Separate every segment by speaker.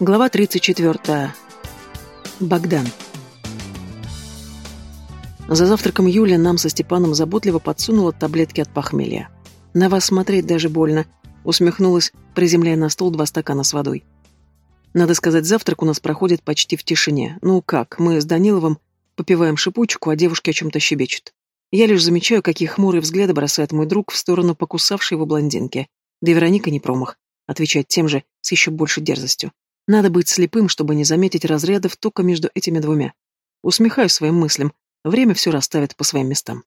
Speaker 1: Глава 34. Богдан. За завтраком Юля нам со Степаном заботливо подсунула таблетки от похмелья. «На вас смотреть даже больно», — усмехнулась, приземляя на стол два стакана с водой. Надо сказать, завтрак у нас проходит почти в тишине. Ну как, мы с Даниловым попиваем шипучку, а девушки о чем-то щебечут. Я лишь замечаю, какие хмурые взгляды бросает мой друг в сторону покусавшей его блондинки. Да и Вероника не промах, отвечает тем же с еще большей дерзостью. Надо быть слепым, чтобы не заметить разрядов тока между этими двумя. Усмехаюсь своим мыслям, время все расставит по своим местам.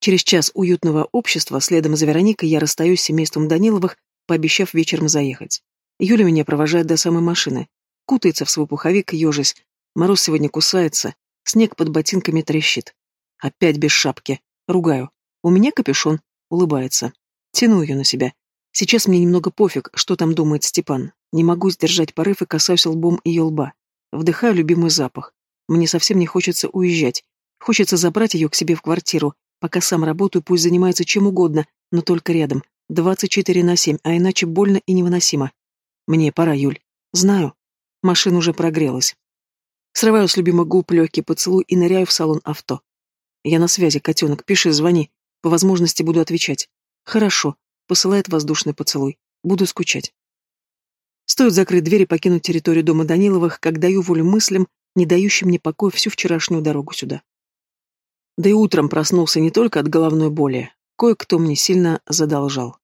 Speaker 1: Через час уютного общества следом за Вероникой я расстаюсь с семейством Даниловых, пообещав вечером заехать. Юля меня провожает до самой машины. Кутается в свой пуховик, ежась. Мороз сегодня кусается, снег под ботинками трещит. Опять без шапки. Ругаю. У меня капюшон. Улыбается. Тяну ее на себя. Сейчас мне немного пофиг, что там думает Степан. Не могу сдержать порыв и касаюсь лбом ее лба. Вдыхаю любимый запах. Мне совсем не хочется уезжать. Хочется забрать ее к себе в квартиру. Пока сам работаю, пусть занимается чем угодно, но только рядом. 24 на 7, а иначе больно и невыносимо. Мне пора, Юль. Знаю. Машина уже прогрелась. Срываю с любимых губ легкий поцелуй и ныряю в салон авто. Я на связи, котенок, пиши, звони. По возможности буду отвечать. Хорошо. Посылает воздушный поцелуй. Буду скучать. Стоит закрыть дверь и покинуть территорию дома Даниловых, как даю волю мыслям, не дающим мне покоя всю вчерашнюю дорогу сюда. Да и утром проснулся не только от головной боли. Кое-кто мне сильно задолжал.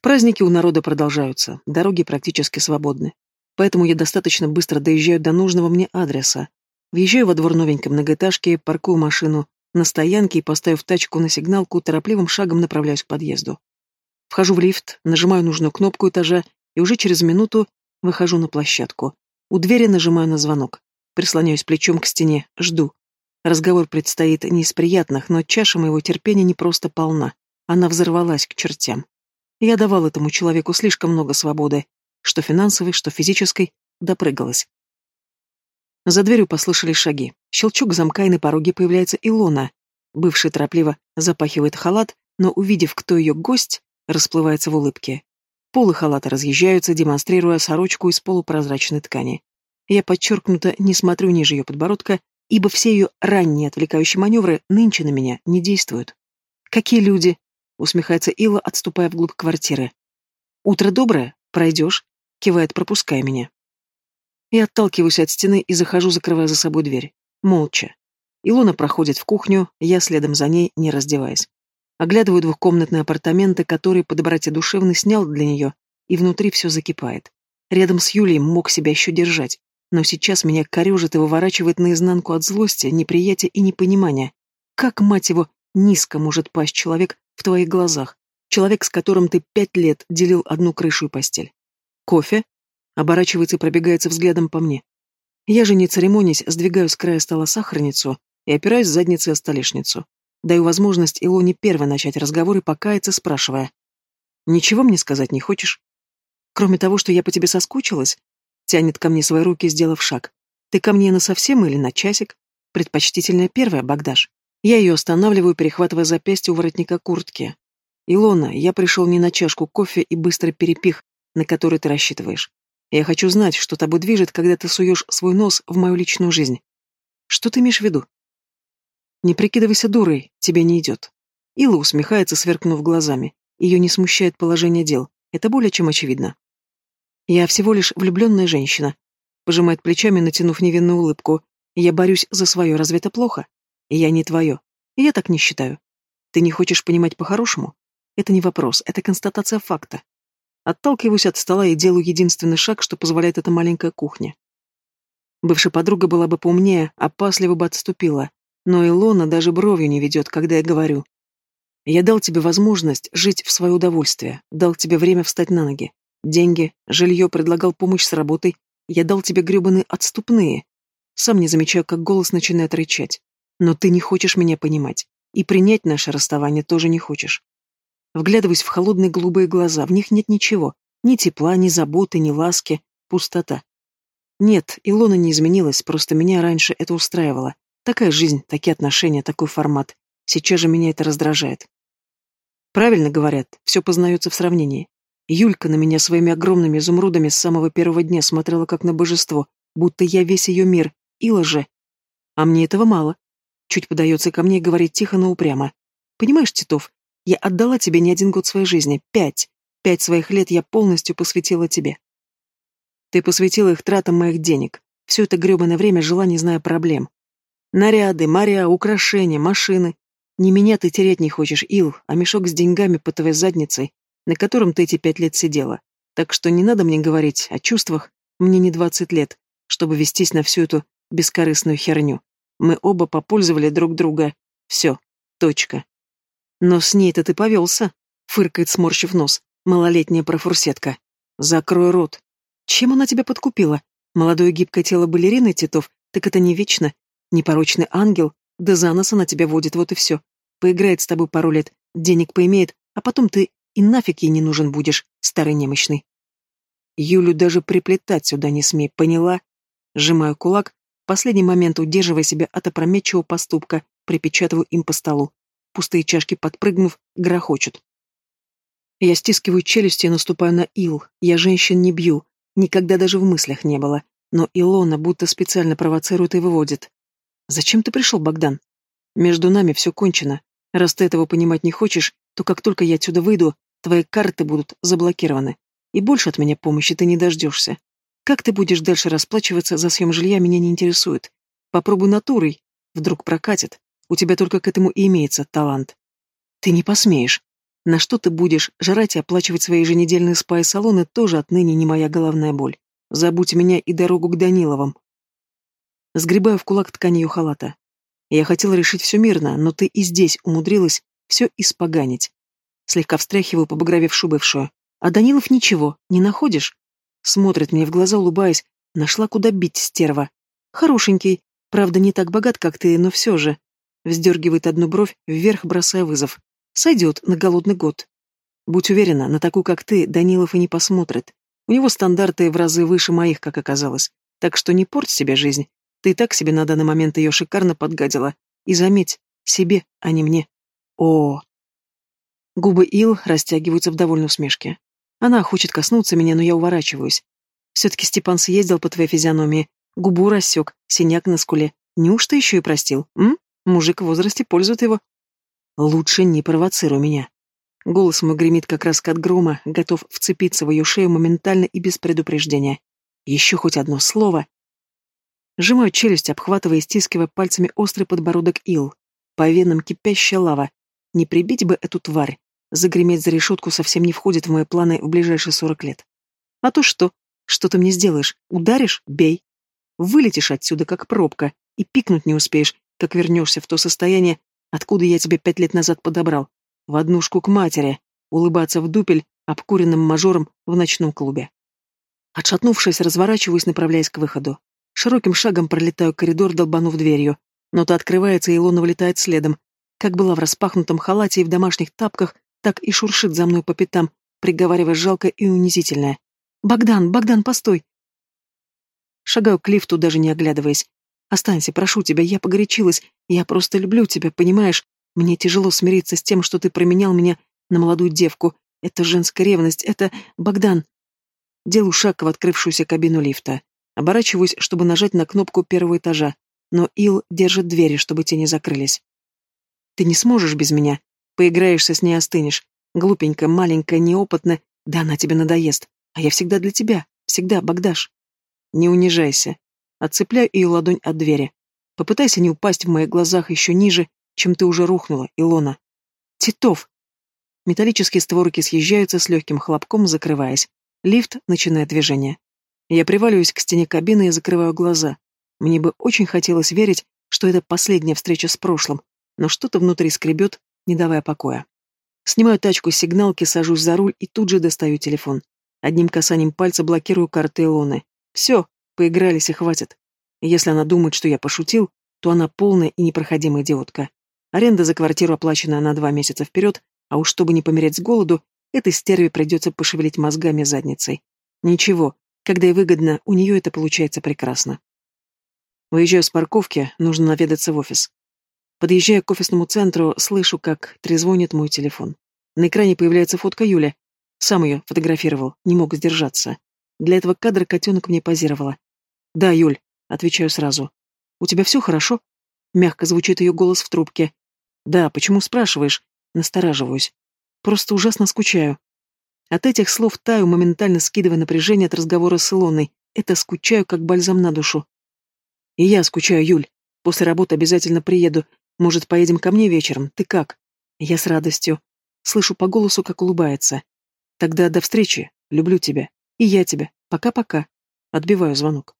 Speaker 1: Праздники у народа продолжаются, дороги практически свободны. Поэтому я достаточно быстро доезжаю до нужного мне адреса, Въезжаю во двор новенькой многоэтажки, паркую машину на стоянке и, поставив тачку на сигналку, торопливым шагом направляюсь к подъезду. Вхожу в лифт, нажимаю нужную кнопку этажа и уже через минуту выхожу на площадку. У двери нажимаю на звонок. Прислоняюсь плечом к стене, жду. Разговор предстоит не из приятных, но чаша моего терпения не просто полна. Она взорвалась к чертям. Я давал этому человеку слишком много свободы, что финансовой, что физической, допрыгалась. За дверью послышались шаги. Щелчок замка, и на пороге появляется Илона. Бывший торопливо запахивает халат, но, увидев, кто ее гость, расплывается в улыбке. Полы халата разъезжаются, демонстрируя сорочку из полупрозрачной ткани. Я подчеркнуто не смотрю ниже ее подбородка, ибо все ее ранние отвлекающие маневры нынче на меня не действуют. «Какие люди?» — усмехается Ила, отступая вглубь квартиры. «Утро доброе, пройдешь», — кивает, пропуская меня. Я отталкиваюсь от стены и захожу, закрывая за собой дверь. Молча. Илона проходит в кухню, я следом за ней, не раздеваясь. Оглядываю двухкомнатные апартаменты, которые по доброте душевной снял для нее, и внутри все закипает. Рядом с Юлией мог себя еще держать, но сейчас меня корежит и выворачивает наизнанку от злости, неприятия и непонимания. Как, мать его, низко может пасть человек в твоих глазах? Человек, с которым ты пять лет делил одну крышу и постель. Кофе? Оборачивается и пробегается взглядом по мне. Я же, не церемонясь, сдвигаю с края стола сахарницу и опираюсь задницей о столешницу. Даю возможность Илоне первой начать разговор и покаяться, спрашивая. «Ничего мне сказать не хочешь?» «Кроме того, что я по тебе соскучилась?» Тянет ко мне свои руки, сделав шаг. «Ты ко мне на совсем или на часик?» Предпочтительная первая, Богдаш. Я ее останавливаю, перехватывая запястье у воротника куртки. «Илона, я пришел не на чашку кофе и быстрый перепих, на который ты рассчитываешь. Я хочу знать, что тобой движет, когда ты суешь свой нос в мою личную жизнь. Что ты имеешь в виду? Не прикидывайся дурой, тебе не идет. Ила усмехается, сверкнув глазами. Ее не смущает положение дел. Это более чем очевидно. Я всего лишь влюбленная женщина. Пожимает плечами, натянув невинную улыбку. Я борюсь за свое, разве это плохо? Я не твое. Я так не считаю. Ты не хочешь понимать по-хорошему? Это не вопрос, это констатация факта. Отталкиваюсь от стола и делаю единственный шаг, что позволяет эта маленькая кухня. Бывшая подруга была бы поумнее, опасливо бы отступила, но Илона даже бровью не ведет, когда я говорю. Я дал тебе возможность жить в свое удовольствие, дал тебе время встать на ноги. Деньги, жилье, предлагал помощь с работой. Я дал тебе гребаные отступные. Сам не замечаю, как голос начинает рычать. Но ты не хочешь меня понимать. И принять наше расставание тоже не хочешь. Вглядываюсь в холодные голубые глаза, в них нет ничего. Ни тепла, ни заботы, ни ласки. Пустота. Нет, Илона не изменилась, просто меня раньше это устраивало. Такая жизнь, такие отношения, такой формат. Сейчас же меня это раздражает. Правильно говорят, все познается в сравнении. Юлька на меня своими огромными изумрудами с самого первого дня смотрела как на божество, будто я весь ее мир, Ила же. А мне этого мало. Чуть подается ко мне и говорит тихо, но упрямо. Понимаешь, Титов, я отдала тебе не один год своей жизни, пять. Пять своих лет я полностью посвятила тебе. Ты посвятила их тратам моих денег. Все это гребаное время жила, не зная проблем. Наряды, моря, украшения, машины. Не меня ты терять не хочешь, Ил, а мешок с деньгами по твоей задницей, на котором ты эти пять лет сидела. Так что не надо мне говорить о чувствах, мне не двадцать лет, чтобы вестись на всю эту бескорыстную херню. Мы оба попользовали друг друга. Все. Точка. Но с ней-то ты повелся, фыркает, сморщив нос, малолетняя профурсетка. Закрой рот. Чем она тебя подкупила? Молодое гибкое тело балерины, Титов, так это не вечно. Непорочный ангел, да за нос она тебя водит, вот и все. Поиграет с тобой пару лет, денег поимеет, а потом ты и нафиг ей не нужен будешь, старый немощный. Юлю даже приплетать сюда не смей, поняла? Сжимаю кулак, последний момент удерживая себя от опрометчивого поступка, припечатываю им по столу. Пустые чашки, подпрыгнув, грохочут. Я стискиваю челюсти и наступаю на Ил. Я женщин не бью. Никогда даже в мыслях не было. Но Илона будто специально провоцирует и выводит. «Зачем ты пришел, Богдан? Между нами все кончено. Раз ты этого понимать не хочешь, то как только я отсюда выйду, твои карты будут заблокированы. И больше от меня помощи ты не дождешься. Как ты будешь дальше расплачиваться за съем жилья, меня не интересует. Попробуй натурой. Вдруг прокатит. У тебя только к этому и имеется талант. Ты не посмеешь. На что ты будешь жрать и оплачивать свои еженедельные спа и салоны, тоже отныне не моя головная боль. Забудь меня и дорогу к Даниловым. Сгребаю в кулак ткань ее халата. Я хотела решить все мирно, но ты и здесь умудрилась все испоганить. Слегка встряхиваю побагровевшую бывшую. А Данилов ничего, не находишь? Смотрит мне в глаза, улыбаясь. Нашла, куда бить, стерва. Хорошенький. Правда, не так богат, как ты, но все же. Вздергивает одну бровь, вверх бросая вызов. Сойдет на голодный год. Будь уверена, на такую, как ты, Данилов и не посмотрит. У него стандарты в разы выше моих, как оказалось. Так что не порть себе жизнь. Ты и так себе на данный момент ее шикарно подгадила. И заметь, себе, а не мне. О, Губы Ил растягиваются в довольной усмешке. Она хочет коснуться меня, но я уворачиваюсь. Все-таки Степан съездил по твоей физиономии. Губу рассек, синяк на скуле. Неужто еще и простил, м? Мужик в возрасте пользует его. Лучше не провоцируй меня. Голос мой гремит как раскат грома, готов вцепиться в ее шею моментально и без предупреждения. Еще хоть одно слово. Сжимаю челюсть, обхватывая и стискивая пальцами острый подбородок Ил. По венам кипящая лава. Не прибить бы эту тварь. Загреметь за решетку совсем не входит в мои планы в ближайшие сорок лет. А то что? Что ты мне сделаешь? Ударишь? Бей. Вылетишь отсюда, как пробка, и пикнуть не успеешь, как вернешься в то состояние, откуда я тебя пять лет назад подобрал. В однушку к матери. Улыбаться в дупель обкуренным мажором в ночном клубе. Отшатнувшись, разворачиваюсь, направляясь к выходу. Широким шагом пролетаю коридор, долбанув дверью. Но то открывается, и Илона вылетает следом. Как была в распахнутом халате и в домашних тапках, так и шуршит за мной по пятам, приговаривая жалко и унизительное. «Богдан, Богдан, постой!» Шагаю к лифту, даже не оглядываясь. «Останься, прошу тебя, я погорячилась. Я просто люблю тебя, понимаешь? Мне тяжело смириться с тем, что ты променял меня на молодую девку. Это женская ревность, это... Богдан!» Делаю шаг в открывшуюся кабину лифта. Оборачиваюсь, чтобы нажать на кнопку первого этажа, но Ил держит двери, чтобы те не закрылись. «Ты не сможешь без меня. Поиграешься с ней, остынешь. Глупенькая, маленькая, неопытная, да она тебе надоест. А я всегда для тебя, всегда, Богдаш. Не унижайся. Отцепляю ее ладонь от двери. Попытайся не упасть в моих глазах еще ниже, чем ты уже рухнула, Илона. Титов! Металлические створки съезжаются с легким хлопком, закрываясь. Лифт начинает движение. Я приваливаюсь к стене кабины и закрываю глаза. Мне бы очень хотелось верить, что это последняя встреча с прошлым, но что-то внутри скребет, не давая покоя. Снимаю тачку с сигналки, сажусь за руль и тут же достаю телефон. Одним касанием пальца блокирую карты Илоны. Все, поигрались и хватит. Если она думает, что я пошутил, то она полная и непроходимая идиотка. Аренда за квартиру оплачена на два месяца вперед, а уж чтобы не помереть с голоду, этой стерве придется пошевелить мозгами задницей. Ничего, когда и выгодно, у нее это получается прекрасно. Выезжаю с парковки, нужно наведаться в офис. Подъезжая к офисному центру, слышу, как трезвонит мой телефон. На экране появляется фотка Юли. Сам ее фотографировал, не мог сдержаться. Для этого кадра котенок мне позировала. «Да, Юль», — отвечаю сразу. «У тебя все хорошо?» Мягко звучит ее голос в трубке. «Да, почему спрашиваешь?» Настораживаюсь. «Просто ужасно скучаю». От этих слов таю, моментально скидывая напряжение от разговора с Илоной. Это скучаю, как бальзам на душу. И я скучаю, Юль. После работы обязательно приеду. Может, поедем ко мне вечером? Ты как? Я с радостью. Слышу по голосу, как улыбается. Тогда до встречи. Люблю тебя. И я тебя. Пока-пока. Отбиваю звонок.